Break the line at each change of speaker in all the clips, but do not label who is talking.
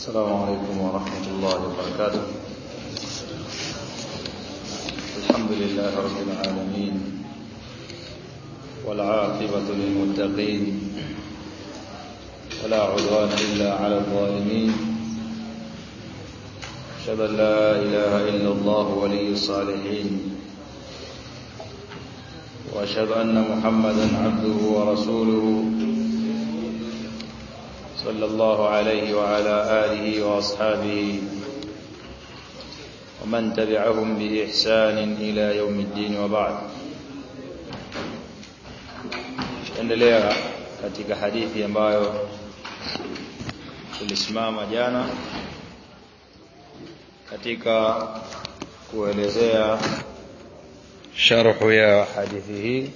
السلام عليكم ورحمة الله وبركاته. الحمد لله رب العالمين والعاقبة للمتقين ولا عدوان إلا على الظالمين. أشهد أن لا إله إلا الله ولي الصالحين وأشهد أن محمدا عبده ورسوله. صلى الله عليه وعلى آله وأصحابه ومن تبعهم بإحسان إلى يوم الدين وبعد. عند ليرة كتك حديث ينبايو كل اسمام جانا كتك كوهلزيا شرح يا حديثه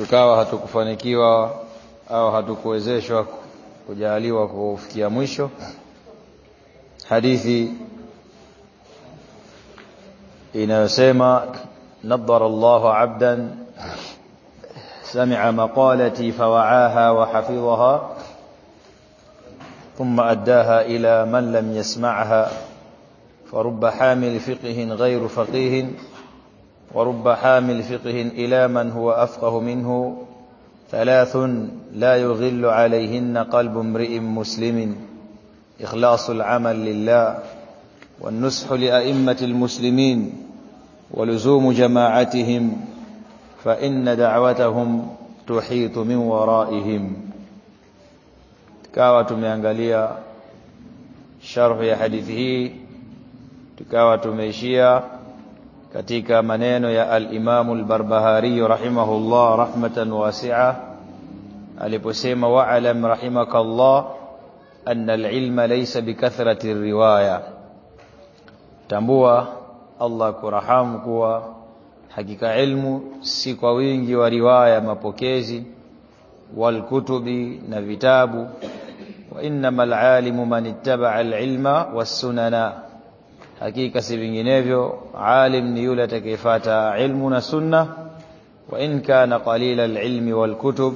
tukawa hatukufanikiwa au hatukuwezeshwa kujaliwa kufikia mwisho hadithi inayosema nadhara Allahu 'abdan sami'a maqalati fawa'aha wa hafidhaha ثم أداها إلى من لم يسمعها فرب حامل فقه غير فقيه ورب حامل فقه إلى من هو أفقه منه. ثلاث لا يغل عليهن قلب امرئ مسلم. إخلاص العمل لله والنصح لأئمة المسلمين ولزوم جماعتهم فإن دعوتهم تحيط من ورائهم. tukawa tumeangalia sharhu ya hadithi hii tukawa katika maneno ya al-Imam al-Barbahari rahimahullah rahmatan wasi'a aliposema wa'lam rahimakallah anna al-ilma laysa bikathrati riwaya tambua Allah kurahamu kuwa hakika ilmu si kwa wingi wa riwaya mapokezi wal kutubi na vitabu wa innamal alimu man ittaba'a al-ilma was-sunana hakika si vinginevyo alim ni yule atakayefuata ilmu na sunna wa in kana qalila alilmi walkutub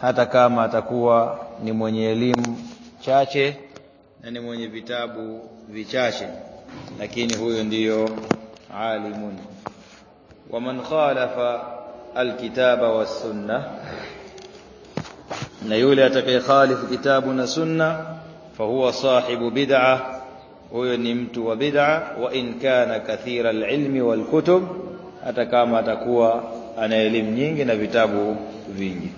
hata kama atakuwa ni mwenye elimu chache na ni mwenye vitabu vichache. Lakini huyo ndiyo alimun. Waman khalafa alkitaba wasunna na yule atakayekhalifu kitabu na sunna fahuwa sahibu bid'ah huyo ni mtu wa bid'a wa in kana kathira alilmi walkutub hata kama atakuwa ana elimu nyingi na vitabu vingi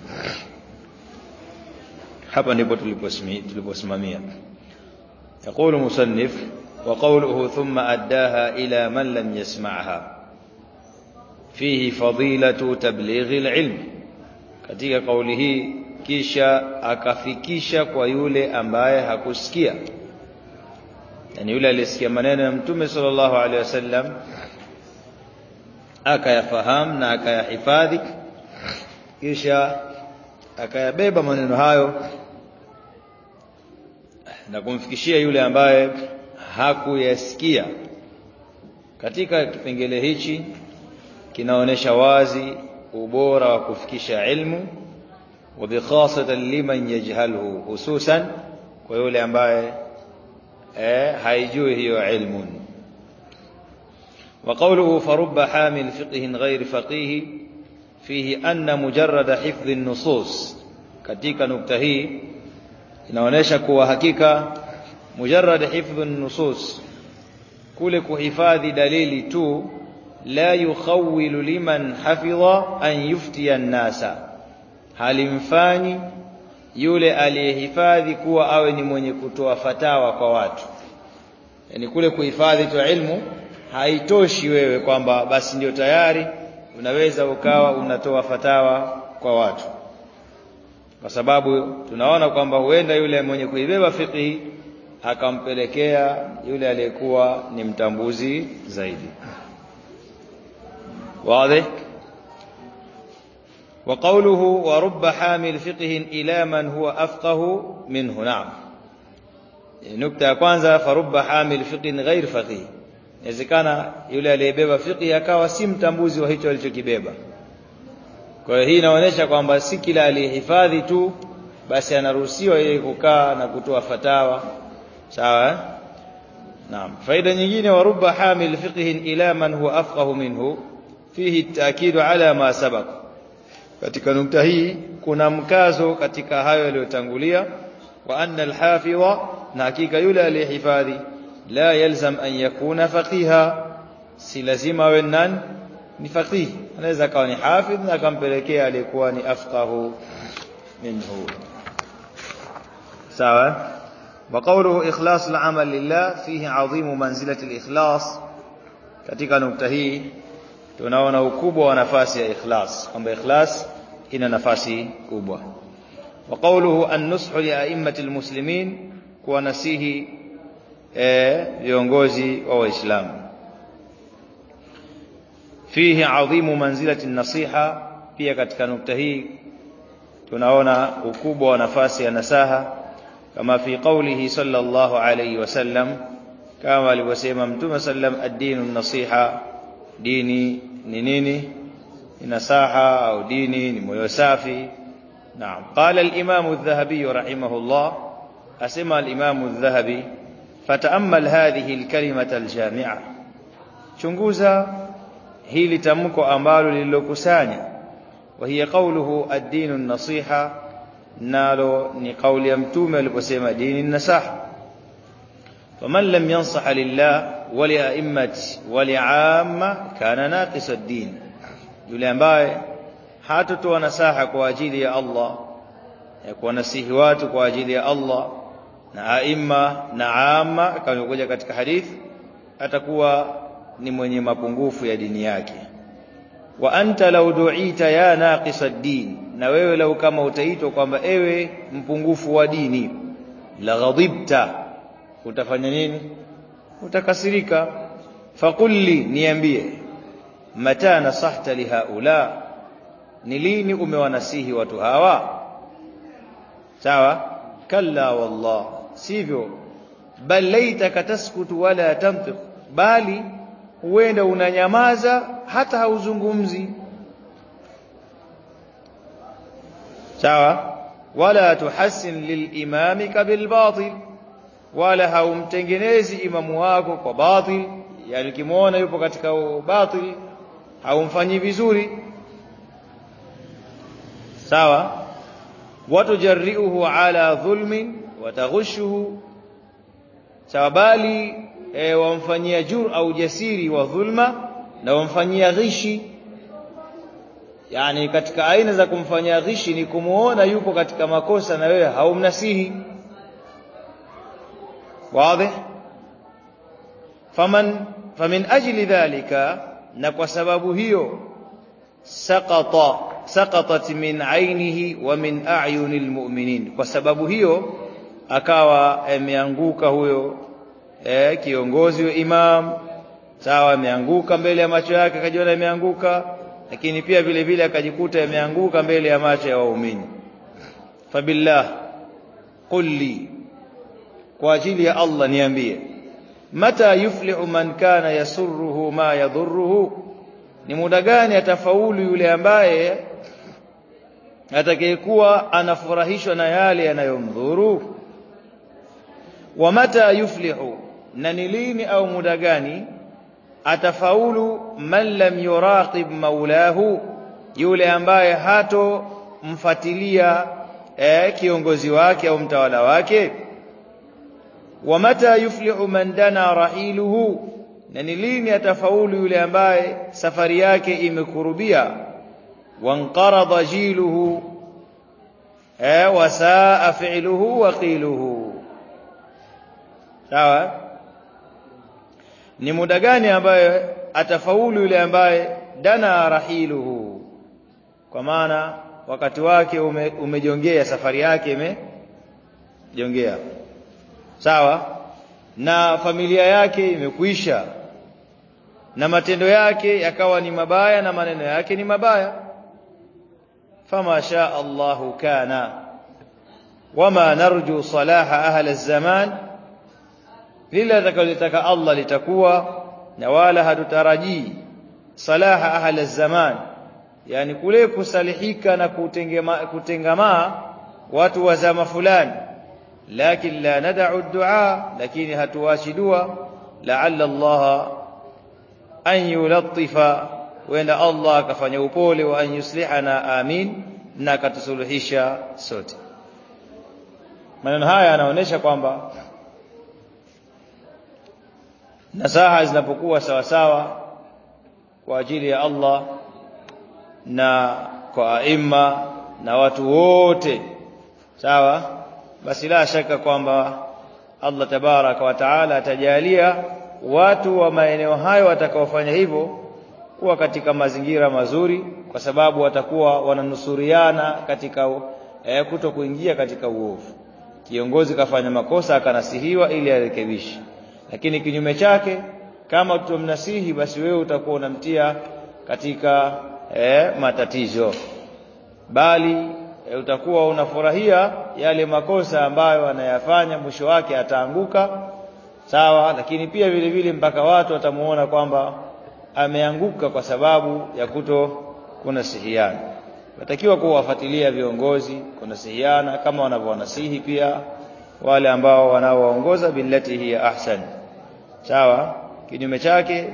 hapa ndipo tuliposimamia يقول مصنف وقوله ثم أداها إلى من لم يسمعها فيه فضيلة تبليغ العلم katika kauli hii kisha akafikisha kwa yule ambaye hakusikia yani yule alisikia maneno ya mtume sallallahu alaihi wasallam akayafahamu na akayahifadhi kisha akayabeba maneno hayo na kumfikishia yule ambaye hakuyasikia. Katika kipengele hichi kinaonesha wazi ubora wa kufikisha ilmu wa bikhasatan liman yajhalhu hususan kwa yule ambaye هيجوه علم وقوله فرب حامل فقه غير فقيه فيه أن مجرد حفظ النصوص كتيك نبتهي نونيشك وحكيك مجرد حفظ النصوص كلك حفاظ دليل تو لا يخول لمن حفظ أن يفتي الناس. هل انفاني yule aliyehifadhi kuwa awe ni mwenye kutoa fatawa kwa watu. Yani kule kuhifadhi tu ilmu haitoshi wewe kwamba basi ndio tayari unaweza ukawa unatoa fatawa kwa watu. Kwa sababu tunaona kwamba huenda yule mwenye kuibeba fiqhi akampelekea yule aliyekuwa ni mtambuzi zaidi. Wazi وقوله ورب حامل فقه إلى من هو أفقه منه. نعم. نكتة كوانزا فرب حامل فقه غير فقه إذا كان يولي لي بيبا فقه يكاوى سيم تنبوزي وهيتو الجوكي بيبا كوهينا ونشا كوانبا سيكلا لحفاظي تو بس أنا روسي ويكوكا نكتوى فتاوى. سوا نعم. فإذا نجيني ورب حامل فقه إلى من هو أفقه منه. فيه التأكيد على ما سبق. Katika nukta hii kuna mkazo katika hayo yaliyotangulia wa anna alhafidha na hakika yule aliyehifadhi la yalzam an yakuna faqiha si lazima awe nani ni faqih anaweza akawa ni hafidh na akampelekea aliyekuwa ni afqahu minhu sawa وقوله إخلاص العمل لله فيه عظيم منزلة الإخلاص katika nukta hii tunaona ukubwa wa nafasi ya ikhlas kwamba ikhlas ina nafasi kubwa wa qawluhu an-nushu li a'immati al-muslimin kuwa nasihi viongozi wa waislamu fihi adhimu manzilati nasiha pia katika nukta hii tunaona ukubwa wa nafasi ya nasaha kama fi qawlihi sallallahu alayhi wasallam kama alivyosema mtume sallam ad-dinu nasiha dini ni nini ni nasaha au dini ni moyo safi naam qala al-imam adh-dhahabi rahimahullah asema al-imam adh-dhahabi fata'ammal hadhihi al-kalimata al-jami'a chunguza hili tamko ambalo lililokusanya wa hiya qawluhu ad-dinu an-nasiha nalo ni kauli ya mtume aliposema dini nasaha faman lam yansaha lillah wa li a'immati wa li 'amma kana naqis ad-din yule ambaye hatotoa nasaha kwa ajili ya Allah ya kuwanasihi watu kwa ajili ya Allah na aima na ama kama kuja katika hadithi atakuwa ni mwenye mapungufu ya dini yake. Wa anta law du'ita ya naqisa ad-din na wewe lau kama utaitwa kwamba ewe mpungufu wa dini la ghadibta utafanya nini? Utakasirika. Faqulli niambie متى نصحت لهؤلاء؟ نلين أموانسيه وتهاوى سوا كلا والله سيفو بل ليتك تسكت ولا تنطق بالي وين ونانيمازا حتى هوزنغمزي سوا ولا تحسن للإمامك بالباطل ولا هوم تنجنيزي إمام واقو وباطل يعني كمونا يبقى تكاو باطل haumfanyi vizuri. Sawa? Watujarriuhu ala dhulmin wataghushuhu sawa bali e, wamfanyia jur au jasiri wa dhulma na wamfanyia ghishi. Yani katika aina za kumfanyia ghishi ni kumuona yupo katika makosa na wewe haumnasihi. Wazi? Faman famin ajli dhalika na kwa sababu hiyo saqata saqatat min ainihi wa min a'yuni almu'minin kwa sababu hiyo akawa ameanguka huyo eh, kiongozi wa imam sawa ameanguka mbele ya macho yake akajiona ameanguka lakini pia vile vile akajikuta ameanguka mbele ya macho ya waumini. Fabillah qul li kwa ajili ya Allah niambie mata yuflihu man kana yasurruhu ma yadhurruhu? Ni muda gani atafaulu yule ambaye atakayekuwa anafurahishwa na yale yanayomdhuru? Wa mata yuflihu? Na ni lini au muda gani atafaulu man lam yuraqib maulahu? Yule ambaye hato mfatilia eh, kiongozi wake au mtawala wake wa mata yuflihu man dana railuhu na ni lini atafaulu yule ambaye safari yake imekurubia? Wanqarada jiluhu eh, wasaa fi'luhu wa qiluhu. Sawa? Ni muda gani ambaye atafaulu yule ambaye dana rahiluhu kwa maana wakati wake ume, umejongea safari yake imejongea sawa na familia yake imekwisha na matendo yake yakawa ni mabaya na maneno yake ni mabaya fama shaa Allahu kana wama narju salaha ahli az-zaman lile atakalotaka Allah litakuwa na wala hatutarajii salaha ahli zaman yani kule kusalihika na kutengema, kutengamaa watu wa zama fulani لكن لا ندع الدعاء لكن هتواسدوا لعل الله أن يلطف وإن الله كفن يقول وأن يصلحنا. آمين. ناك تسلحيش سوت من هاي أنا ونشا قوانبا نساها إذن بقوة سوا سوا واجيري الله نا kwa imma na watu basi la shaka kwamba Allah tabaraka taala atajalia watu wa maeneo hayo watakaofanya hivyo kuwa katika mazingira mazuri kwa sababu watakuwa wananusuriana katika eh, kuto kuingia katika uovu. Kiongozi kafanya makosa akanasihiwa ili arekebishe. Lakini kinyume chake kama tutomnasihi basi wewe utakuwa unamtia katika eh, matatizo. Bali e, utakuwa unafurahia yale makosa ambayo anayafanya mwisho wake ataanguka sawa? Lakini pia vile vile mpaka watu watamuona kwamba ameanguka kwa sababu ya kuto kunasihiana. Natakiwa kuwafuatilia viongozi kunasihiana kama wanavyowanasihi pia wale ambao wanaowaongoza billati hiya ahsan. Sawa? Kinyume chake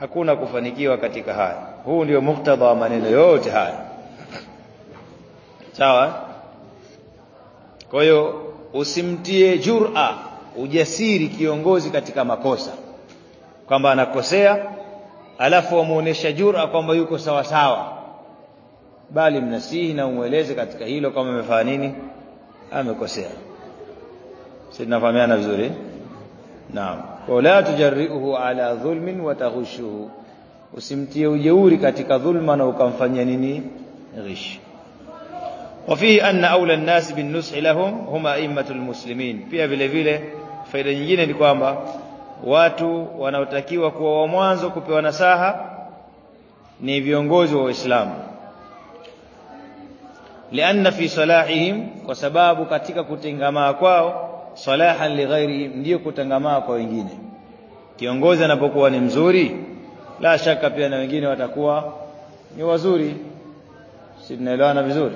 hakuna kufanikiwa katika haya. Huu ndio muktadha wa maneno yote haya sawa? Kwa hiyo usimtie jur'a ujasiri kiongozi katika makosa. Kwamba anakosea alafu amuonesha jur'a kwamba yuko sawa sawa. Bali mnasihi na umweleze katika hilo kama amefanya nini? Amekosea. Sisi tunafahamiana vizuri? Naam. Kwa la tujarriuhu ala dhulmin wa taghushuhu. Usimtie ujeuri katika dhulma na ukamfanyia nini? Ghish وفيه أن أولى الناس بالنصح لهم هم أئمة المسلمين pia vile vile faida nyingine ni kwamba watu wanaotakiwa kuwa wa mwanzo kupewa nasaha ni viongozi wa Uislamu lianna fi salahihim kwa sababu katika kutengamaa kwao salahan lighairihim ndio kutengamaa kwa wengine kiongozi anapokuwa ni mzuri la shaka pia na wengine watakuwa ni wazuri si tunaelewana vizuri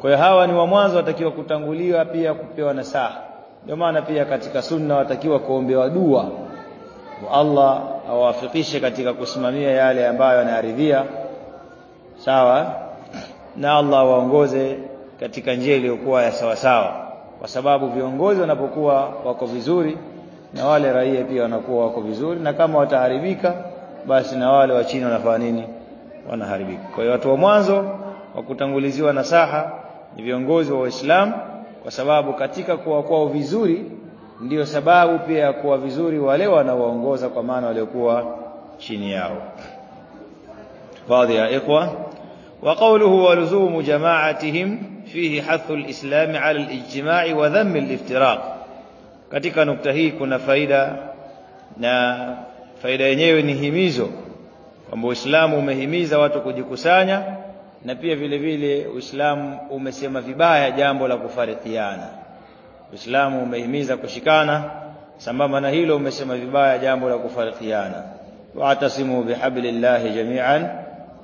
Kwa hawa ni wa mwanzo watakiwa kutanguliwa pia kupewa nasaha. Ndio maana pia katika sunna watakiwa kuombewa dua. Wa Allah awafikishe katika kusimamia yale ambayo anayaridhia sawa? Na Allah waongoze katika njia iliyokuwa ya sawa sawa. Kwa sababu viongozi wanapokuwa wako vizuri na wale raia pia wanakuwa wako vizuri na kama wataharibika basi na wale wa chini wanafanya nini? Wanaharibika. Kwa hiyo watu wa mwanzo wa kutanguliziwa nasaha ni viongozi wa Uislamu kwa sababu katika kuwa kwao vizuri ndiyo sababu pia ya kuwa vizuri wale wanaoongoza kwa maana waliokuwa chini yao baadhi ya ikhwa وقوله ولزوم جماعتهم فيه حث الإسلام على الاجتماع وذم الافتراق katika nukta hii kuna faida na faida yenyewe ni himizo kwamba Uislamu umehimiza watu kujikusanya na pia vile vile Uislamu umesema vibaya jambo la kufarikiana Uislamu umehimiza kushikana sambamba na hilo umesema vibaya jambo la kufarikiana wa'tasimu bihablillahi jami'an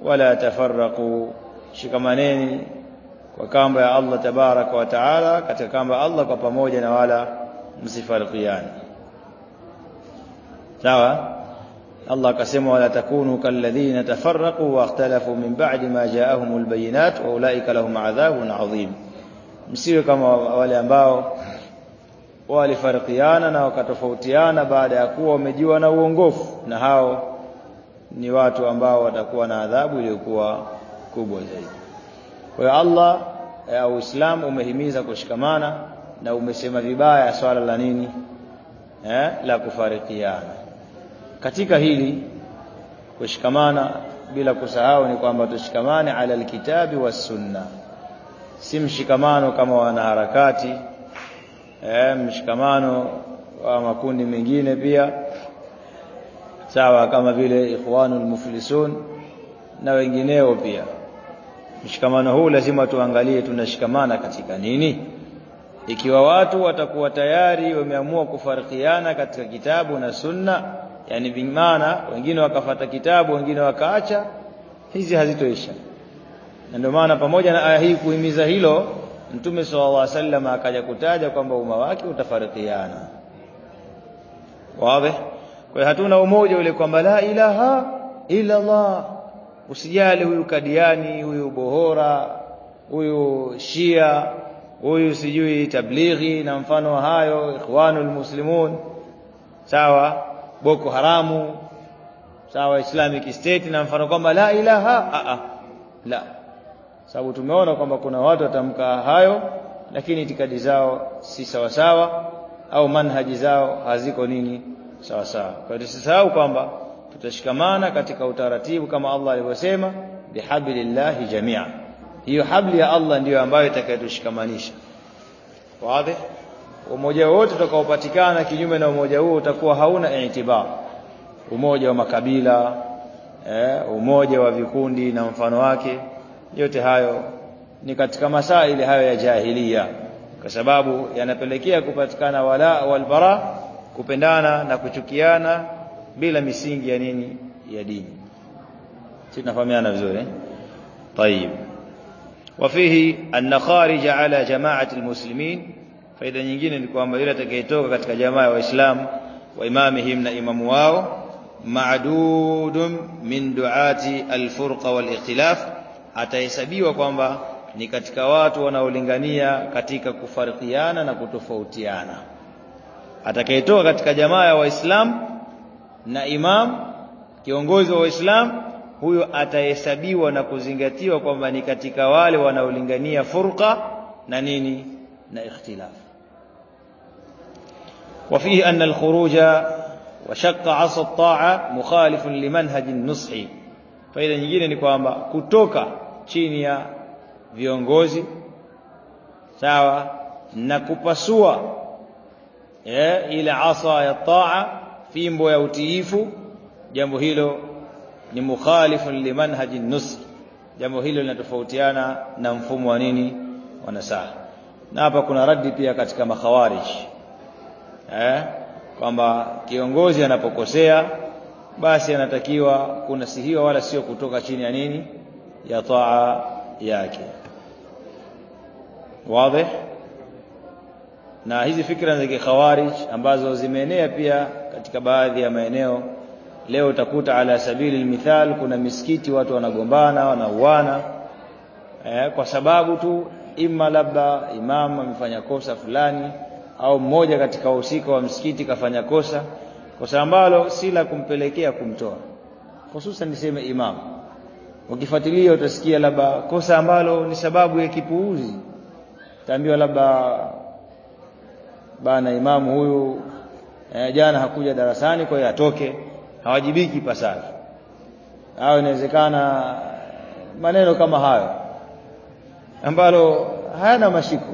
wala tafarraqu shikamaneni kwa kamba ya Allah tabaraka wa taala katika kamba Allah kwa pamoja na wala msifarikiane sawa Wala takunu kalladhina tafarraqu wa ikhtalafu min ba'di ma ja'ahumul bayinat wa ulaika lahum adhabun adhim msiwe kama wale ambao walifarikiana na wakatofautiana baada ya kuwa wamejua na uongofu na hao ni watu ambao watakuwa na adhabu iliyokuwa kubwa zaidi kwa hiyo Allah au Uislamu umehimiza kushikamana na umesema vibaya swala la nini eh la kufarikiana katika hili kushikamana bila kusahau ni kwamba tushikamane ala alkitabi was sunna. Si mshikamano kama wanaharakati eh mshikamano wa makundi mengine pia sawa kama vile ikhwanul muflisun na wengineo pia. Mshikamano huu lazima tuangalie tunashikamana katika nini. Ikiwa watu watakuwa tayari wameamua kufarikiana katika kitabu na sunna yani vimana wengine wakafata kitabu wengine wakaacha hizi hazitoisha. Na ndio maana pamoja na aya hii kuhimiza hilo mtume sallallahu alaihi wasallam akaja kutaja kwamba umma wake utafarikiana. Wawe? Kwa hiyo hatuna umoja ule kwamba la ilaha illa Allah usijali huyu kadiani huyu bohora huyu shia huyu sijui tablighi na mfano hayo ikhwanul muslimun. Sawa boko haramu sawa islamic state na mfano kwamba la ilaha a a la. Sababu tumeona kwamba kuna watu watamka hayo lakini itikadi zao si sawa sawa au manhaji zao haziko nini sawa sawa. Kwa hiyo tusisahau kwamba tutashikamana katika utaratibu kama Allah alivyosema bihablillahi jamia. Hiyo habli ya Allah ndiyo ambayo itakayotushikamanisha. Wazi umoja wote utakaopatikana kinyume na umoja huo utakuwa hauna itibar umoja wa makabila eh, umoja wa vikundi na mfano wake yote hayo ni katika masaili hayo ya jahiliya kwa sababu yanapelekea kupatikana wala walbara kupendana na kuchukiana bila misingi ya nini ya dini sisi tunafahamiana vizuri eh طيب وفيه أن خارج على جماعة المسلمين faida nyingine ni kwamba yule atakayetoka katika jamaa ya waislamu wa imamihim na imamu wao ma'dudun min duati alfurqa walikhtilaf atahesabiwa kwamba ni katika watu wanaolingania katika kufarikiana na kutofautiana. Atakayetoka katika jamaa ya waislamu na imam kiongozi wa waislamu huyo atahesabiwa na kuzingatiwa kwamba ni katika wale wanaolingania furqa na nini? Na ikhtilaf وفيه أن الخروج وشق عصا الطاعة مخالف لمنهج النصح. فإذا نجينا نقول كتوكا تشينيا فيونغوزي سوا نكوباسوا إيه، إلى عصا الطاعة في مبو يوتيف جنبه هيلو مخالف لمنهج النصح. جامو هيلو نتفوتيانا نمفهم ونيني ونساه نعم hapa kuna radi pia katika makhawarij eh? Kwamba kiongozi anapokosea basi anatakiwa kunasihiwa wala sio kutoka chini ya nini? Ya taa yake. Wazi? Na hizi fikra za kikhawarij ambazo zimeenea pia katika baadhi ya maeneo leo utakuta ala sabili almithal kuna misikiti watu wanagombana wanauana. Eh, kwa sababu tu ima labda imam amefanya kosa fulani au mmoja katika wahusika wa msikiti kafanya kosa kosa ambalo si la kumpelekea kumtoa. Hususan niseme imam. Ukifuatilia utasikia labda kosa ambalo ni sababu ya kipuuzi. Taambiwa labda bana imamu huyu eh, jana hakuja darasani kwa hiyo atoke hawajibiki pasafi au inawezekana maneno kama hayo ambalo hayana mashiko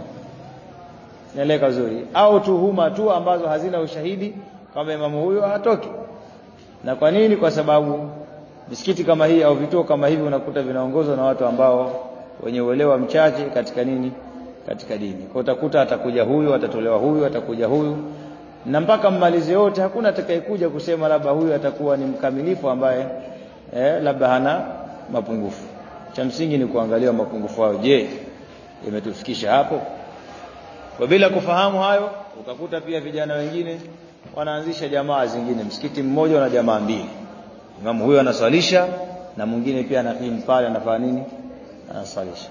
naeleka vizuri au tuhuma tu ambazo hazina ushahidi kama imamu huyo hatoki. Na kwa nini? Kwa sababu misikiti kama hii au vituo kama hivi unakuta vinaongozwa na watu ambao wenye uelewa mchache katika nini? Katika dini. Kwa utakuta atakuja huyu atatolewa huyu atakuja huyu. Na mpaka mmalize yote hakuna atakayekuja kusema labda huyu atakuwa ni mkamilifu ambaye eh, labda hana mapungufu. Cha msingi ni kuangalia mapungufu hayo. Je imetufikisha hapo kwa bila kufahamu hayo ukakuta pia vijana wengine wanaanzisha jamaa zingine. Msikiti mmoja na jamaa mbili. Imamu huyo anaswalisha na mwingine pia anakimu pale anafanya nini? Anaswalisha.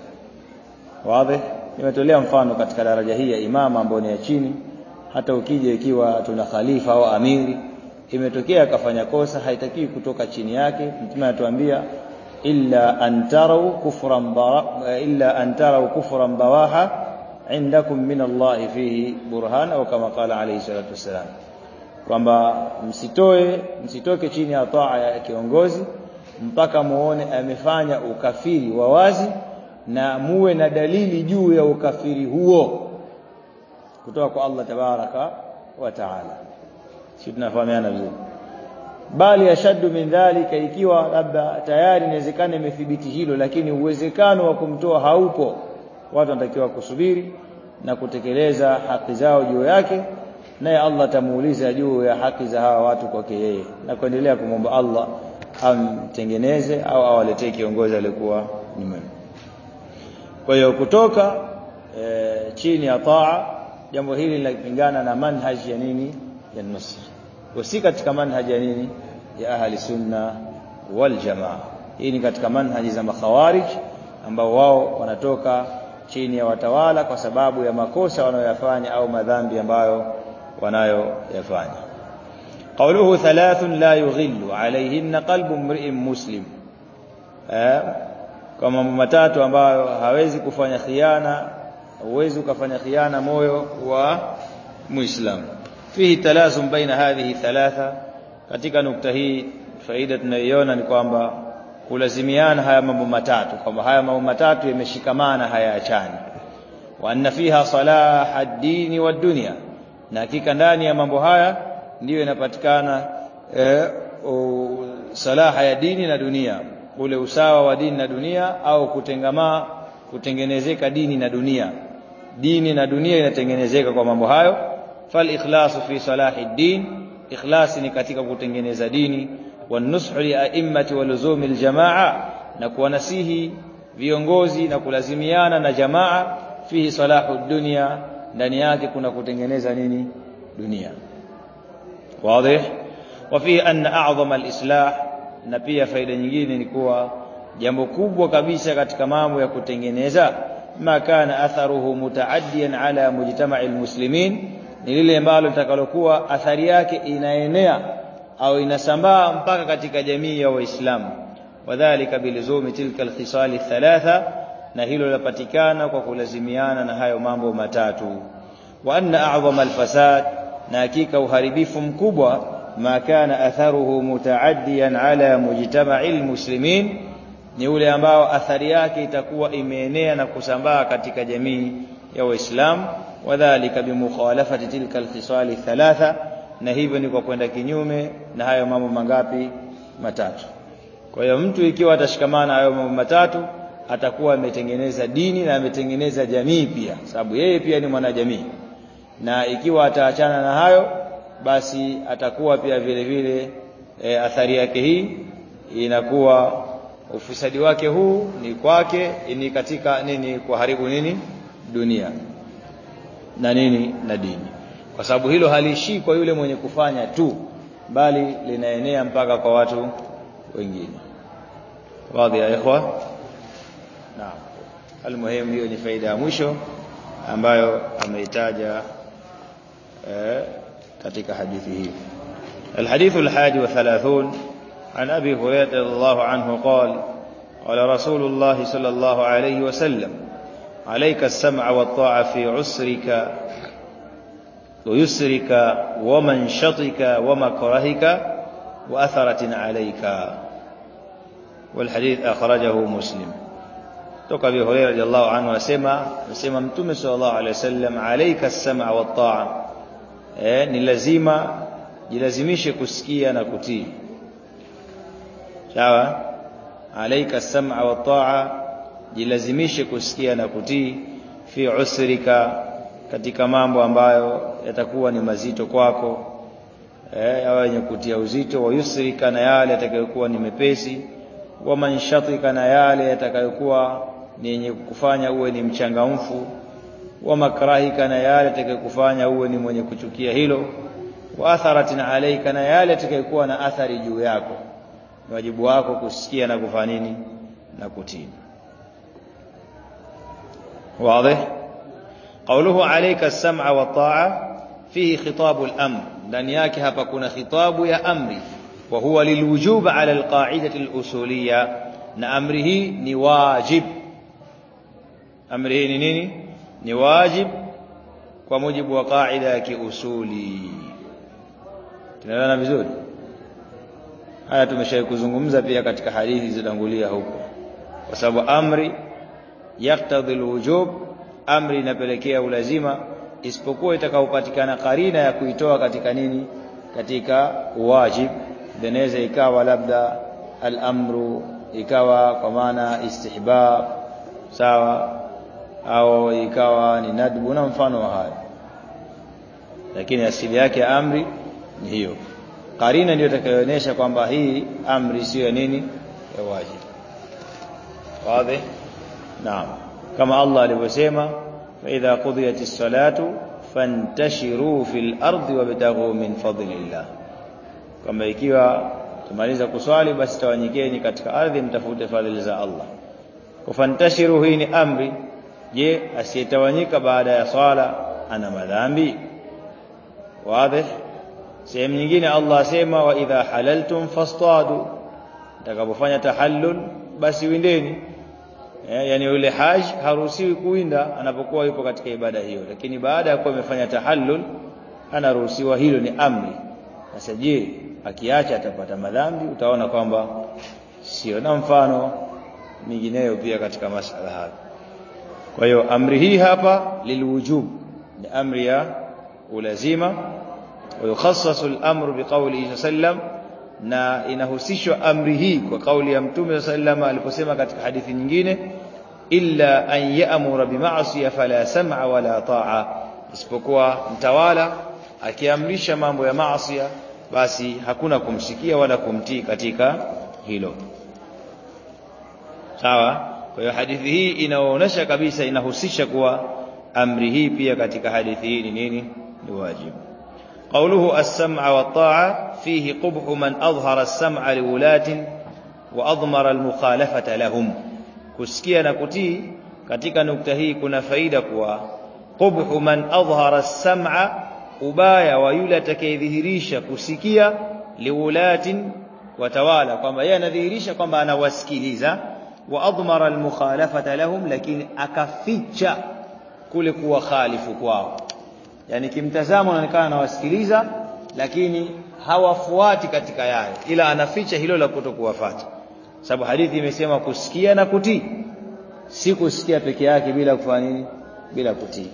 Wazi nimetolea mfano katika daraja hii ya imama ambayo ni ya chini. Hata ukija ikiwa tuna khalifa au amiri imetokea akafanya kosa haitakiwi kutoka chini yake. Mtume anatuambia illa an tarau kufran bawaha indakum min Allah fihi burhan au kama qala alayhi salatu wassalam. Kwamba msitoe msitoke chini ya taa ya kiongozi mpaka muone amefanya ukafiri wa wazi na muwe na dalili juu ya ukafiri huo kutoka kwa Allah tabaraka wa taala. Si tunafahamiana vizuri. Bali ashaddu min dhalika ikiwa labda tayari inawezekana imethibiti hilo lakini uwezekano wa kumtoa haupo watu wanatakiwa kusubiri na kutekeleza haki zao juu yake naye Allah atamuuliza juu ya haki za hawa watu kwake yeye na kuendelea kumwomba Allah amtengeneze au awaletee kiongozi aliyekuwa ni mwema kwa hiyo kutoka e, chini ya taa jambo hili linapingana na manhaji ya nini? Ya nusra. Si katika manhaji ya nini? Ya ahli sunna wal jamaa. Hii ni katika manhaji za makhawarij ambao wao wanatoka chini ya watawala kwa sababu ya makosa wanayoyafanya au madhambi ambayo wanayoyafanya قوله ثلاث لا يغل عليهن قلب امرئ مسلم kwa mambo matatu ambayo hawezi kufanya khiana huwezi ukafanya khiana moyo wa muislamu fihi talazum baina hadhihi thalatha katika nukta hii faida tunayoiona ni kwamba kulazimiana haya mambo matatu kwamba haya mambo matatu yameshikamana hayaachani wa anna fiha salaha ad-dini wa dunya na hakika ndani ya mambo haya ndiyo inapatikana eh, salaha ya dini na dunia ule usawa wa dini na dunia au kutengamaa kutengenezeka dini na dunia. Dini na dunia inatengenezeka kwa mambo hayo. Fal ikhlasu fi salahi din ikhlasi ni katika kutengeneza dini wanushu liaimati wa luzumi aljamaa na kuwanasihi viongozi na kulazimiana na jamaa fihi salahu dunya ndani yake kuna kutengeneza nini? Dunia. Wazi? Wafihi ana a'zama alislah na pia faida nyingine ni kuwa jambo kubwa kabisa katika mambo ya kutengeneza ma kana atharuhu mutaaddiyan ala mujtama'i lmuslimin ni lile ambalo litakalokuwa athari yake inaenea au inasambaa mpaka katika jamii ya waislamu. Wadhālika bilizumi tilka alkhisali thalatha na hilo linapatikana kwa kulazimiana na hayo mambo matatu. Wa anna a'zama alfasad na hakika uharibifu mkubwa ma kana atharuhu mutaaddiyan ala mujtama'i almuslimin ni ule ambao athari yake itakuwa imeenea na kusambaa katika jamii ya waislamu. Wadhālika bimukhalafati tilka alkhisal thalatha na hivyo ni kwa kwenda kinyume na hayo mambo mangapi matatu. Kwa hiyo mtu ikiwa atashikamana hayo mambo matatu atakuwa ametengeneza dini na ametengeneza jamii pia sababu yeye pia ni mwanajamii. Na ikiwa ataachana na hayo basi atakuwa pia vile vile e, athari yake hii inakuwa ufisadi wake huu ni kwake ni katika nini kuharibu nini? Dunia. Na nini? Na dini kwa sababu hilo haliishii kwa yule mwenye kufanya tu bali linaenea mpaka kwa watu wengine wadhi ya ikhwa naam almuhimu hiyo ni faida ya mwisho ambayo ameitaja eh, katika hadithi hii الحديث الحادي وثلاثون عن أبي هريرة رضي الله عنه قال قال رسول الله صلى الله عليه وسلم عليك والطاعة في عسرك ويسرك ومنشطك ومكرهك وأثرة عليك. والحديث أخرجه مسلم. توقع بحرير رضي الله عنه وسمع وسمع متوم صلى الله عليه وسلم عليك السمع والطاعة. إيه، نلزيمة جلزميش كسكي أنا كتي. عليك السمع والطاعة. جلزميش كسكي أنا كتي. في عسرك. katika mambo ambayo yatakuwa ni mazito kwako eh au yenye kutia uzito wa yusrika na yale yatakayokuwa ni mepesi wa manshatika na yale yatakayokuwa ni yenye kukufanya uwe ni mchangamfu wa makrahika na yale yatakayokufanya uwe ni mwenye kuchukia hilo wa atharatin alaika na yale yatakayokuwa na athari juu yako ni wajibu wako kusikia na kufanya nini na kutii واضح قوله عليك السمع والطاعه فيه خطاب الأمر. لن ياكها فكون خطاب يا أمري. وهو للوجوب على القاعدة الأصولية. نأمره نواجب. أمره نيني نواجب. وموجب وقاعدة كأصولي تنالنا بزول. هذا تمشيك زنغمزة في كتك حديث زدنغولية هو وسبب أمري يقتضي الوجوب. أمري نبلكية لزيمة isipokuwa itakapopatikana karina ya kuitoa katika nini? Katika wajib. Inaweza ikawa labda al-amru ikawa kwa maana istihbab sawa au ikawa ni nadbu na mfano wa hayo. Lakini asili yake ya amri ni hiyo. Karina ndio itakayoonyesha kwamba hii amri sio ya nini? Ya wajib. Wazi? Naam. Kama Allah alivyosema فإذا قضيت الصلاة فانتشروا في الأرض وابتغوا من فضل الله. كما يكيوا تماليزا كسالي بس توانيكيني كتك أرض متفوت فضل ذا الله وفانتشروا هيني أمري جي أسيتوانيك بعد صالة أنا مذان بي واضح سيم نجين الله سيم وإذا حللتم فاصطادوا تقبوا فاني تحلل بس وينديني eh, yani yule haj haruhusiwi kuwinda anapokuwa yupo katika ibada hiyo lakini baada ya kuwa amefanya tahallul anaruhusiwa hilo ni amri sasa je akiacha atapata madhambi utaona kwamba sio na mfano mingineyo pia katika masala haya kwa hiyo amri hii hapa lilwujub ni amri ya ulazima ويخصص الامر بقوله صلى الله عليه وسلم na inahusishwa amri hii kwa kauli ya mtume sallallahu aliposema katika hadithi nyingine إلا أن يأمر بمعصية فلا سمع ولا طاعة isipokuwa mtawala akiamrisha mambo ya maasi basi hakuna kumsikia wala kumtii katika hilo sawa kwa hiyo hadithi hii inaonyesha kabisa inahusisha kuwa amri hii pia katika hadithi hii ni nini ni wajibu qawluhu as-sam'a wa taa fihi qubhu man adhhara as-sam'a liwulatin wa admara al-mukhalafata lahum kusikia na kutii katika nukta hii kuna faida kuwa qubhu man adhhara as-sam'a ubaya wa yule atakayedhihirisha kusikia liulatin watawala kwamba yeye anadhihirisha kwamba anawasikiliza wa admara al-mukhalafata lahum lakini akaficha kule kuwa khalifu kwao yani kimtazamo anaonekana anawasikiliza lakini hawafuati katika yale ila anaficha hilo la kutokuwafuata sababu hadithi imesema kusikia na kutii. Si kusikia peke yake bila kufanya nini? Bila kutii.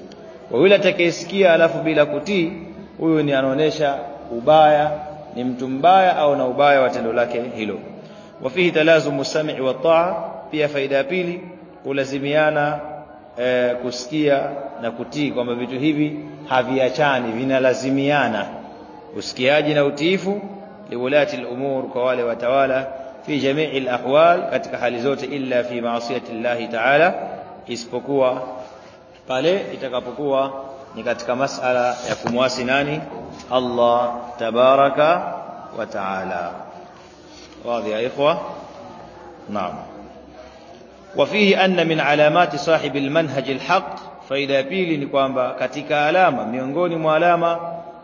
Kwa yule atakayesikia alafu bila kutii huyo ni anaonesha ubaya ni mtu mbaya au na ubaya wa tendo lake hilo. Wafihi talazumu sam'i wa taa pia faida ya pili kulazimiana e, kusikia na kutii. Kwamba vitu hivi haviachani vinalazimiana. Usikiaji na utiifu liwulati al-umur kwa wale watawala في جميع الأحوال كتك حال زوت إلا في معصية الله تعالى إسبقوا قال إتقبقوا نكتك مسألة يكم واسناني الله تبارك وتعالى. واضي يا إخوة؟ نعم. وفيه أن من علامات صاحب المنهج الحق فإذا بيلي نكوانبا كتك علامة ميونغوني معلامة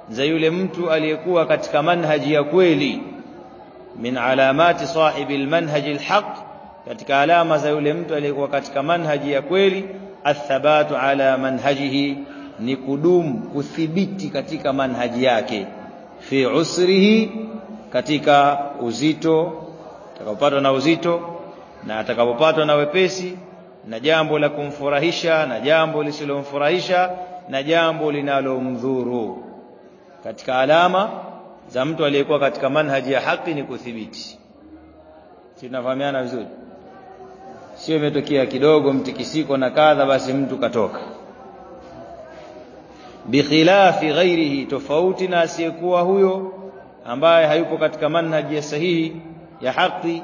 زيولي ممتو أليكوا كتك منهج يكويلي min alamati sahibi almanhaj alhaq katika alama za yule mtu aliyekuwa katika manhaji ya kweli athabatu ala manhajihi ni kudumu kuthibiti katika manhaji yake fi usrihi katika uzito atakapopatwa na uzito na atakapopatwa na wepesi na jambo la kumfurahisha na jambo lisilomfurahisha na jambo linalomdhuru. Katika alama za mtu aliyekuwa katika manhaji ya haki ni kuthibiti. Tunafahamiana vizuri? Sio imetokea kidogo mtikisiko na kadha basi mtu katoka. Bikhilafi ghairihi tofauti na asiyekuwa huyo ambaye hayupo katika manhaji ya sahihi ya haki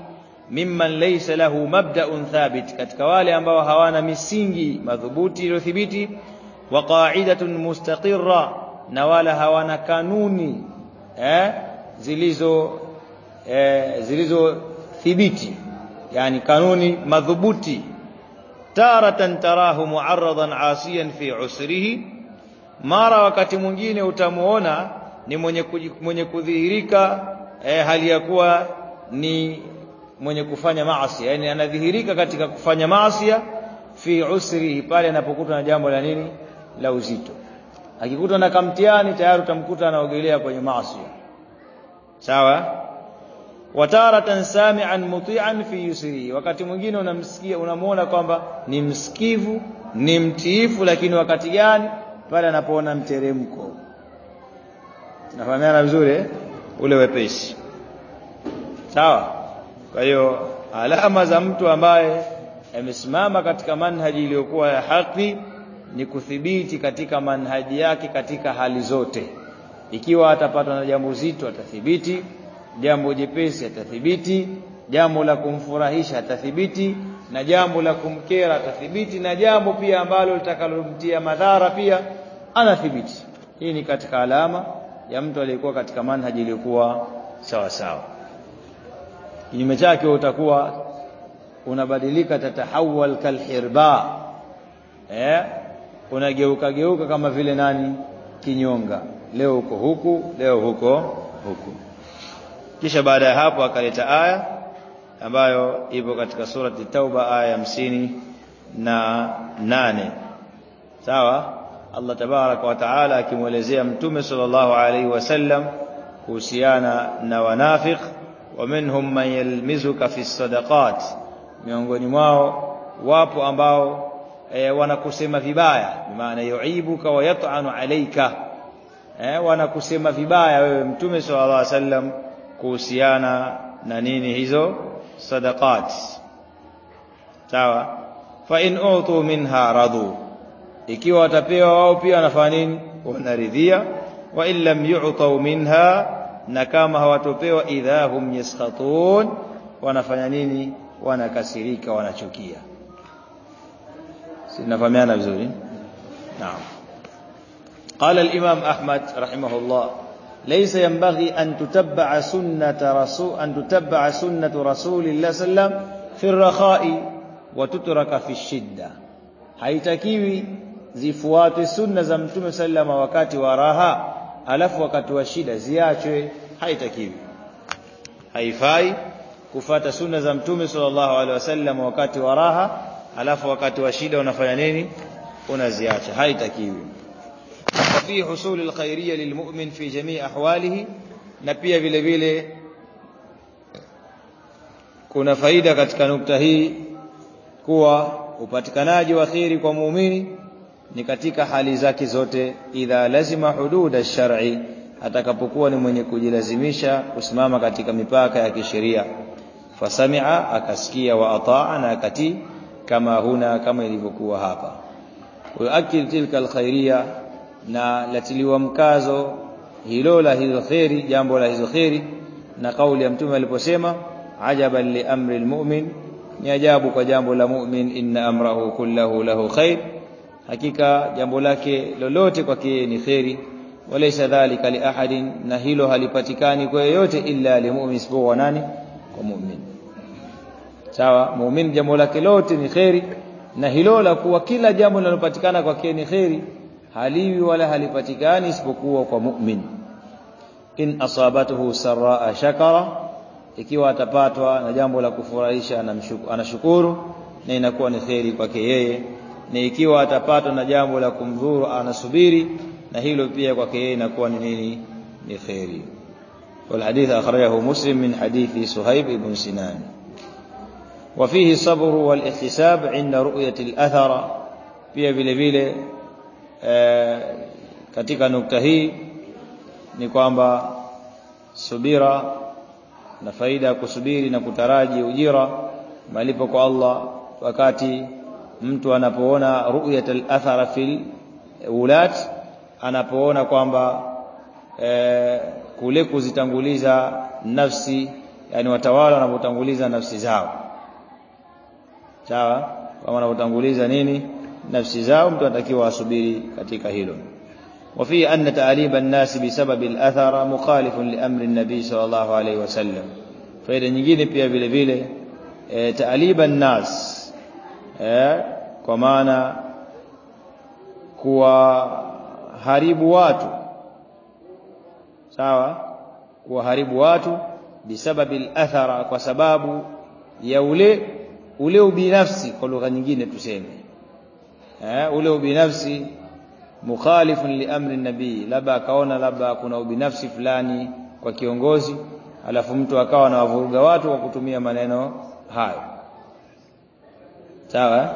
mimman laysa lahu mabda'un thabit katika wale ambao hawana misingi madhubuti iliyothibiti wa qa'idatun mustaqirra na wala hawana kanuni eh? Zilizo eh, zilizo thibiti. Yani kanuni madhubuti. Taratan tarahu mu'arradan asiyan fi usrihi. Mara wakati mwingine utamuona ni mwenye mwenye kudhihirika eh, hali ya kuwa ni mwenye kufanya maasi. Yani anadhihirika katika kufanya maasi fi usrihi pale anapokutwa na jambo la nini? La uzito akikutwa na kamtiani tayari utamkuta anaogelea kwenye maasi. Sawa? Wataratan sami'an muti'an fi yusri wakati mwingine unamsikia unamuona kwamba ni msikivu ni mtiifu lakini wakati gani? Pale anapoona mteremko. Nafahamiana vizuri eh? ule wepesi. Sawa? Kwa hiyo alama za mtu ambaye amesimama katika manhaji iliyokuwa ya haki ni kuthibiti katika manhaji yake katika hali zote. Ikiwa atapatwa na jambo zito atathibiti. Jambo jepesi atathibiti. Jambo la kumfurahisha atathibiti. Na jambo la kumkera atathibiti. Na jambo pia ambalo litakalomtia madhara pia anathibiti. Hii ni katika alama ya mtu aliyekuwa katika manhaji iliyokuwa sawa sawa. Kinyume chake utakuwa unabadilika tatahawal kalhirba. Eh unageuka geuka kama vile nani? Kinyonga. Leo uko huku leo huko huku. Kisha baada ya hapo akaleta aya ambayo ipo katika surati tauba aya hamsini na nane. Sawa? Allah tabaraka wa taala akimwelezea mtume sallallahu alaihi wasallam kuhusiana na wanafiq wa minhum man yalmizuka fi sadaqat. Miongoni mwao wapo ambao e, wanakusema vibaya maana yuibuka wa yat'anu alayka eh wanakusema vibaya wewe mtume sallallahu alaihi wasallam kuhusiana na nini hizo sadaqat sawa fa in utu minha radu ikiwa watapewa wao pia wanafanya nini wanaridhia wa in lam yu'tau minha na kama hawatopewa idha hum yaskhatun wanafanya nini wanakasirika wanachukia sinafahamiana vizuri naam قال الإمام أحمد رحمه الله ليس ينبغي أن تتبع سنة رسول أن تتبع سنة رسول الله صلى الله عليه وسلم في الرخاء وتترك في الشدة haitakiwi zifuate sunna za mtume sallama wakati wa raha alafu wakati wa shida ziachwe haitakiwi haifai kufata sunna za mtume sallallahu alaihi wasallam wakati wa raha alafu wakati wa shida unafanya nini? Unaziacha. Haitakiwi. Fi husuli alkhairiyya lilmu'min fi jamii ahwalihi na pia vile vile kuna faida katika nukta hii kuwa upatikanaji wa khairi kwa muumini ni katika hali zake zote idha lazima hududa shar'i atakapokuwa ni mwenye kujilazimisha kusimama katika mipaka ya kisheria. Fasamia akasikia wa ataa na akatii kama huna kama ilivyokuwa hapa ويؤكد تلك الخيريه na latiliwa mkazo hilo la hizo khairi jambo la hizo khairi na kauli ya mtume aliposema ajaban li amri almu'min ni ajabu kwa jambo la mu'min inna amrahu kullahu lahu khair hakika jambo lake lolote kwake ni khairi walaysa dhalika li ahadin na hilo halipatikani kwa yeyote illa li mu'min isipokuwa nani kwa mu'min sawa mu'min jambo lake lote ni khairi na hilo la kuwa kila jambo linalopatikana kwake ni khairi haliwi wala halipatikani isipokuwa kwa mu'min in asabatuhu saraa shakara ikiwa atapatwa na jambo la kufurahisha anashukuru na inakuwa ni kheri kwake yeye na ikiwa atapatwa na jambo la kumdhuru anasubiri na hilo pia kwake yeye inakuwa ni nini ni kheri والحديث أخرجه مسلم من حديث صهيب بن سنان وفيه الصبر والاحتساب عند رؤية الأثر pia vile vile e, katika nukta hii ni kwamba subira na faida ya kusubiri na kutaraji ujira malipo kwa Allah wakati mtu anapoona ru'yat al-athara fil ulat anapoona kwamba e, kule kuzitanguliza nafsi yani watawala wanapotanguliza nafsi zao Sawa kama wanapotanguliza nini nafsi zao mtu anatakiwa asubiri katika hilo وفي أن تعليب الناس بسبب الأثر مخالف لأمر النبي صلى الله عليه وسلم فإذا nyingine pia vile vile e, تعليب الناس e, kwa maana kuwaharibu watu sawa kuwaharibu watu bisababi al-athara kwa sababu ya ule ule ubinafsi kwa lugha nyingine tuseme. Eh ule ubinafsi mukhalifun li amri nabii. Labda akaona labda kuna ubinafsi fulani kwa kiongozi alafu mtu akawa na wavuruga watu kwa kutumia maneno hayo. Sawa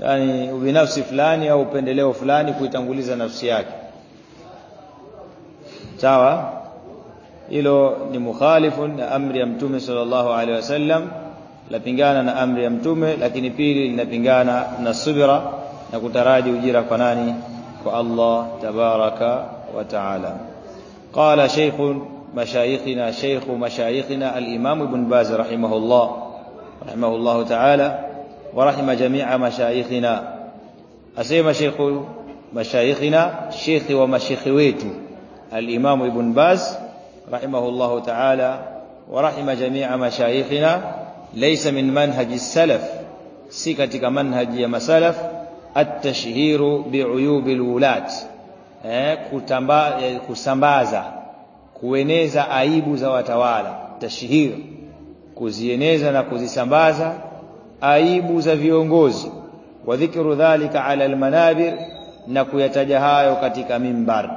yani ubinafsi fulani au upendeleo fulani kuitanguliza nafsi yake. Sawa? Hilo ni mukhalifun amri ya mtume sallallahu alaihi wasallam lapingana na amri ya mtume lakini pili linapingana na subira na kutaraji ujira kwa nani kwa Allah tabaraka wa taala qala shaykh mashayikhina shaykh mashayikhina al-imam ibn baz rahimahullah rahimahullah taala wa rahima jami'a mashayikhina asema shaykh mashayikhina shaykh wa mashayikh wetu al-imam ibn baz rahimahullah taala ورحم جميع مشايخنا laysa min manhaji salaf si katika manhaji ya masalaf at-tashhiru bi'uyubil wulat eh kutamba eh, kusambaza kueneza aibu za watawala tashhir kuzieneza na kuzisambaza aibu za viongozi. Wa dhikru dhalika ala almanabir na kuyataja hayo katika mimbar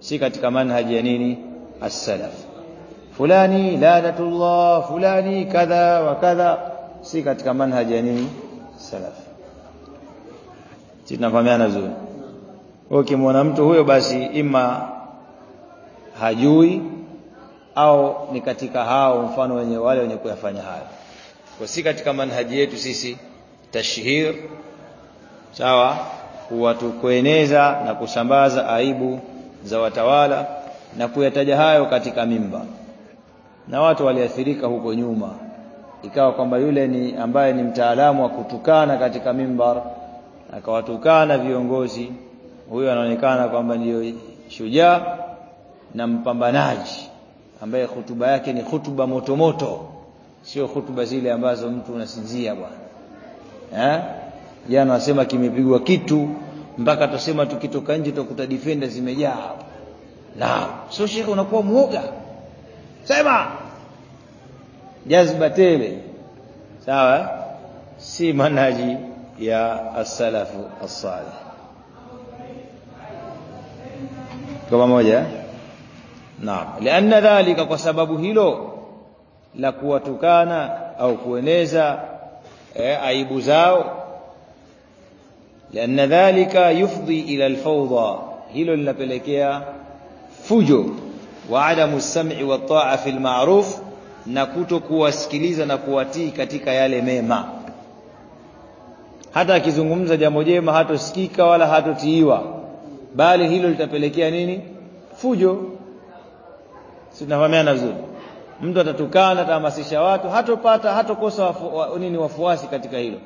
si katika manhaji ya nini? As-salaf fulani lanatullah fulani kadha wa kadha. Si katika manhaji ya nini? Salaf. Si tunafahamiana vizuri. Ukimwona mtu huyo basi ima hajui au ni katika hao mfano wenye wale wenye kuyafanya hayo. Kwa si katika manhaji yetu sisi tashhir sawa kueneza na kusambaza aibu za watawala na kuyataja hayo katika mimba na watu waliathirika huko nyuma. Ikawa kwamba yule ni ambaye ni mtaalamu wa kutukana katika mimbar akawatukana viongozi huyo anaonekana kwamba ndio shujaa na mpambanaji ambaye hutuba yake ni hutuba motomoto sio hutuba zile ambazo mtu unasinzia bwana. Eh? Jana wasema kimepigwa kitu mpaka tusema tukitoka nje tukuta defender zimejaa hapo. Na sio shekhe unakuwa muoga sema. Jazba tele. Sawa? Si manhaji ya as-salafu as-salih. Kwa pamoja? Naam. Lianna dhalika kwa sababu hilo la kuwatukana au kueneza eh, aibu zao. Lianna dhalika yufdi ila alfawda. Hilo linapelekea fujo wa adamu sam'i wa ta'a fil ma'ruf na kuto kuwasikiliza na kuwatii katika yale mema. Hata akizungumza jambo jema hatosikika wala hatotiiwa. Bali hilo litapelekea nini? Fujo. Tunafahamiana vizuri? Mtu atatukana atahamasisha watu hatopata hatokosa wafu, wa, nini wafuasi katika hilo.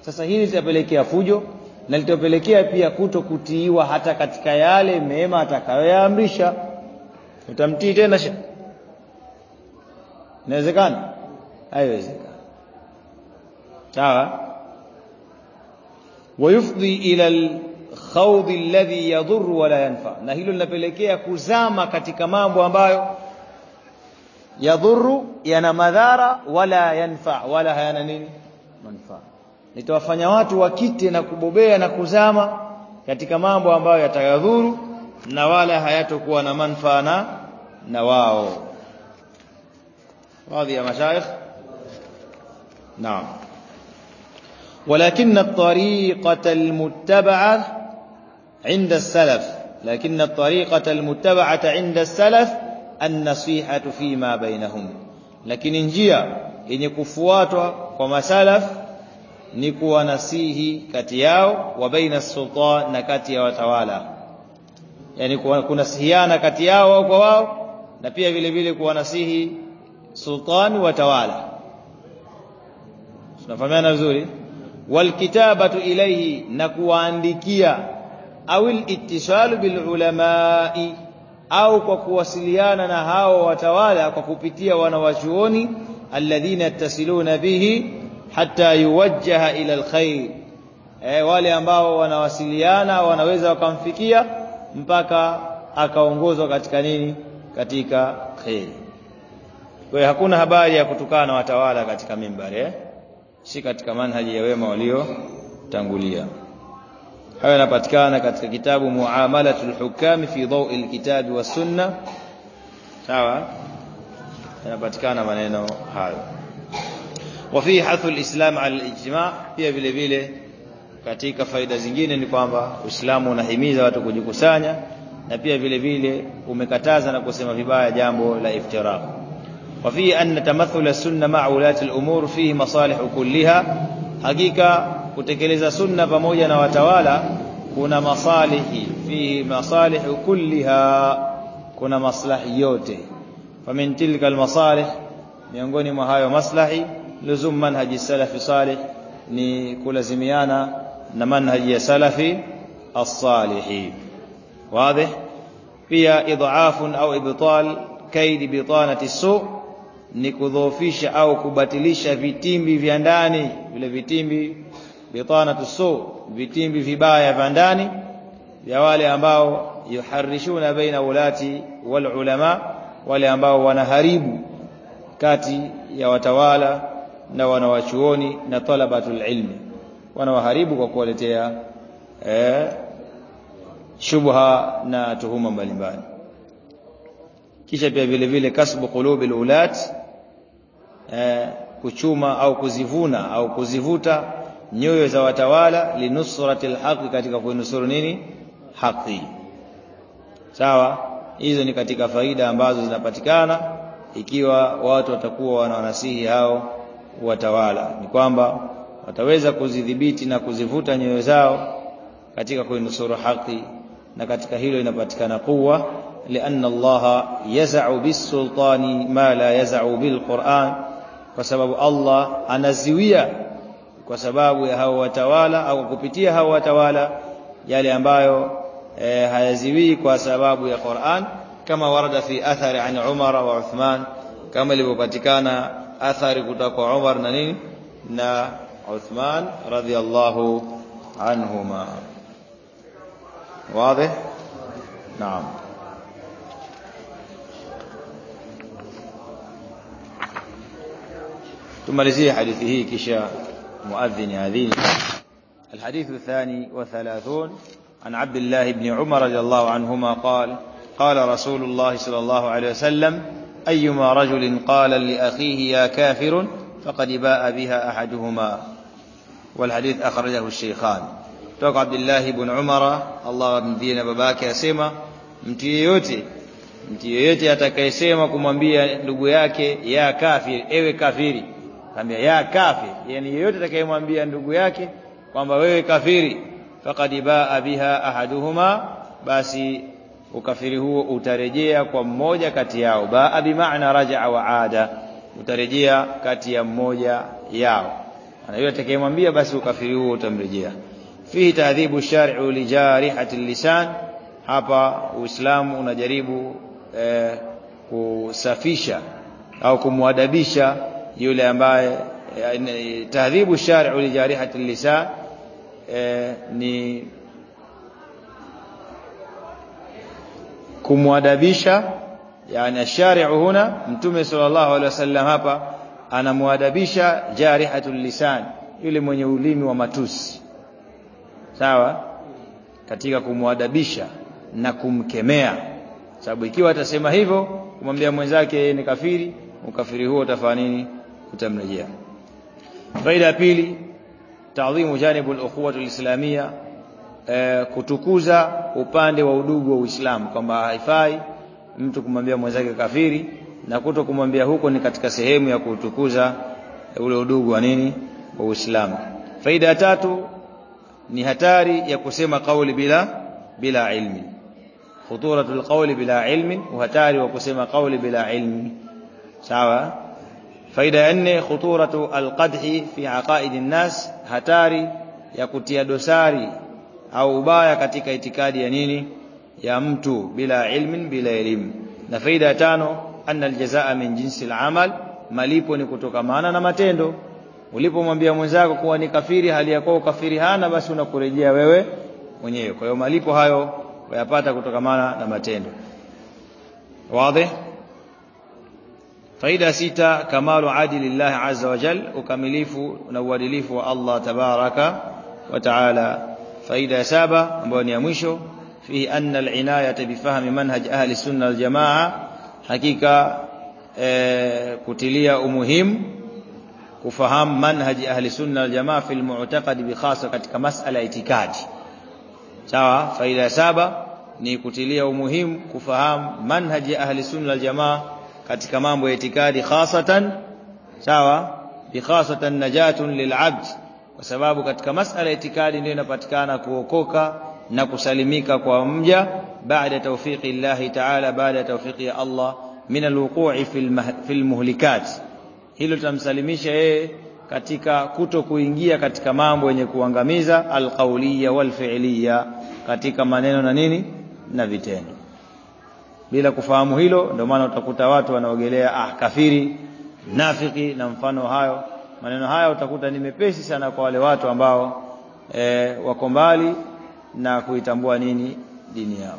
Sasa hili litapelekea fujo na litapelekea pia kuto kutiiwa hata katika yale mema atakayoyaamrisha utamtii tena shekhi? Inawezekana? Haiwezekani. Sawa? Wayufdi ila alkhawdhi alladhi yadhurru wala yanfa. Na hilo linapelekea kuzama katika mambo ambayo yadhuru yana madhara wala yanfa. Wala hayana nini? Manfaa nitawafanya watu wakite na kubobea na kuzama katika mambo ambayo yatayadhuru na wala hayatokuwa na manfaa na نواو. راضي يا مشايخ؟ نعم. ولكن الطريقة المتبعة عند السلف. لكن الطريقة المتبعة عند السلف النصيحة فيما بينهم. لكن إن انجيا إن كفواتوا وما سلف نكو نسيه كتياو وبين السلطان كتيا وتوالى. يعني كنا سهيانا كتياو وكواو na pia vile vile kuwanasihi sultani watawala tunafahamiana vizuri? Walkitabatu ilayhi na kuwaandikia. Au ittisalu bilulamai au kwa kuwasiliana na hao watawala kwa kupitia wanawachuoni alladhina yattasiluna bihi hatta yuwajjaha ila alkhair e, wale ambao wanawasiliana wanaweza wakamfikia mpaka akaongozwa katika nini katika khair kwa hakuna habari ya kutukana watawala katika mimbari eh? si katika manhaji ya wema waliotangulia. Hayo yanapatikana katika kitabu muamalatul hukami fi Dhawi lkitabi wa sunna. Sawa? Yanapatikana maneno hayo. Wa fi hathu islam ala ijma' pia vile vile katika faida zingine ni kwamba Uislamu unahimiza watu kujikusanya na pia vile vile umekataza na kusema vibaya jambo la iftiraq وفيه أن تمثل السنة مع ولاة الأمور فيه مصالح كلها حقيقة kutekeleza sunna pamoja na watawala kuna masalihi fihi masalih kulliha kuna maslahi yote famin tilka almasalih miongoni mwa hayo maslahi luzum manhaji salafi salih ni kulazimiana na manhaji ya salafi as-salihi wazi pia idhafun au ibtal kaidi bitanati su ni kudhoofisha au kubatilisha vitimbi vya ndani. Vile vitimbi bitanatu su vitimbi vibaya vya ndani vya wale ambao yuharishuna baina ulati wal ulama wale ambao wanaharibu kati ya watawala na wanawachuoni na talabatul ilmi. Wanawaharibu kwa kuwaletea eh, shubha na tuhuma mbalimbali. Kisha pia vile vile kasbu qulubi ulat eh, kuchuma au kuzivuna au kuzivuta nyoyo za watawala linusratil haqi katika kuinusuru nini? Haki sawa? Hizo ni katika faida ambazo zinapatikana ikiwa watu watakuwa wanawanasihi hao watawala. Ni kwamba wataweza kuzidhibiti na kuzivuta nyoyo zao katika kuinusuru haki na katika hilo inapatikana quwa لأن الله يزع بالسلطان ما لا يزع بالقرآن kwa sababu Allah anaziwia kwa sababu ya hao watawala au kupitia hao watawala yale ambayo e, hayaziwii kwa sababu ya Qur'an kama warada fi athari an Umar wa Uthman kama ilivyopatikana athari kutoka kwa Umar na nini na Uthman radhiyallahu anhuma واضح؟ نعم. tumalizie hadithi hii kisha muadhin adhini الحديث الثاني والثلاثون عن عبد الله بن عمر رضي الله عنهما قال قال رسول الله صلى الله عليه وسلم أيما رجل قال لأخيه يا كافر فقد باء بها أحدهما. والحديث أخرجه الشيخان. kutoka Abdullah ibn Umar Allah amdhie na babake asema mtu yeyote mtu yeyote atakayesema kumwambia ndugu yake ya kafir ewe kafiri kaambia ya kafir yani yeyote atakayemwambia ndugu yake kwamba wewe kafiri faqad baa biha ahaduhuma basi ukafiri huo utarejea kwa mmoja kati yao. Baa bimaana rajaa wa ada utarejea kati ya mmoja yao. Anayo atakayemwambia basi ukafiri huo utamrejea fihi taadhibu shar'u li jarihati lisan. Hapa uislamu unajaribu eh, kusafisha au kumwadabisha yule ambaye eh, taadhibu shar'u li jarihati lisan eh, ni kumwadabisha yani ashari'u huna mtume sallallahu alaihi wasallam hapa anamwadabisha jarihatul lisan yule mwenye ulimi wa matusi sawa katika kumwadabisha na kumkemea. Sababu ikiwa atasema hivyo kumwambia mwenzake ni kafiri ukafiri huo utafanya nini? Utamrejea. Faida ya pili taadhimu janibu al-ukhuwah al-islamia eh, kutukuza upande wa udugu wa Uislamu kwamba haifai mtu kumwambia mwenzake kafiri na kuto kumwambia huko ni katika sehemu ya kutukuza ule udugu wa nini? Wa Uislamu. Faida ya tatu ni hatari ya kusema kauli bila bila ilmi. Khuturatul qawli bila ilmi, uhatari wa kusema kauli bila ilmi. Sawa? Faida ya nne khuturatu alqadhi fi aqaidi nnas, hatari ya kutia dosari au ubaya katika itikadi ya nini ya mtu bila ilmin bila elimu. Na faida ya tano anna aljazaa min jinsi alamal, malipo ni kutokamana na matendo. Ulipomwambia mwenzako kuwa ni kafiri hali ya kuwa ukafiri hana, basi unakurejea wewe mwenyewe. Kwa hiyo malipo hayo wayapata kutokamana na matendo. Wazi? faida sita kamalu adilillah azza wa jal ukamilifu na uadilifu wa Allah tabaraka wa taala faida ya saba ambayo ni ya mwisho fi anna alinayata bifahmi manhaj ahli sunna wal jamaa hakika e, kutilia umuhimu kufahamu manhaji ahli sunna wal jamaa fi almu'taqad bikhasa katika masala itikadi sawa faida ya saba ni kutilia umuhimu kufahamu manhaji ahli sunna wal jamaa katika mambo ya itikadi khasatan sawa bikhasatan najatun lil'abd kwa sababu katika masala itikadi ndio inapatikana kuokoka na kusalimika kwa mja baada tawfiki Allah ta'ala baada tawfiki ya Allah min alwuqu'i fil muhlikat hilo tutamsalimisha yeye katika kuto kuingia katika mambo yenye kuangamiza alqauliya walfi'liya katika maneno na nini na vitendo. Bila kufahamu hilo ndio maana utakuta watu wanaogelea ah kafiri nafiki na mfano hayo. Maneno haya utakuta ni mepesi sana kwa wale watu ambao e, wako mbali na kuitambua nini dini yao.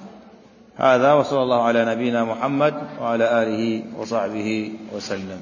Hadha wa sallallahu ala nabina muhammad wa ala alihi wa sahbihi wa sallam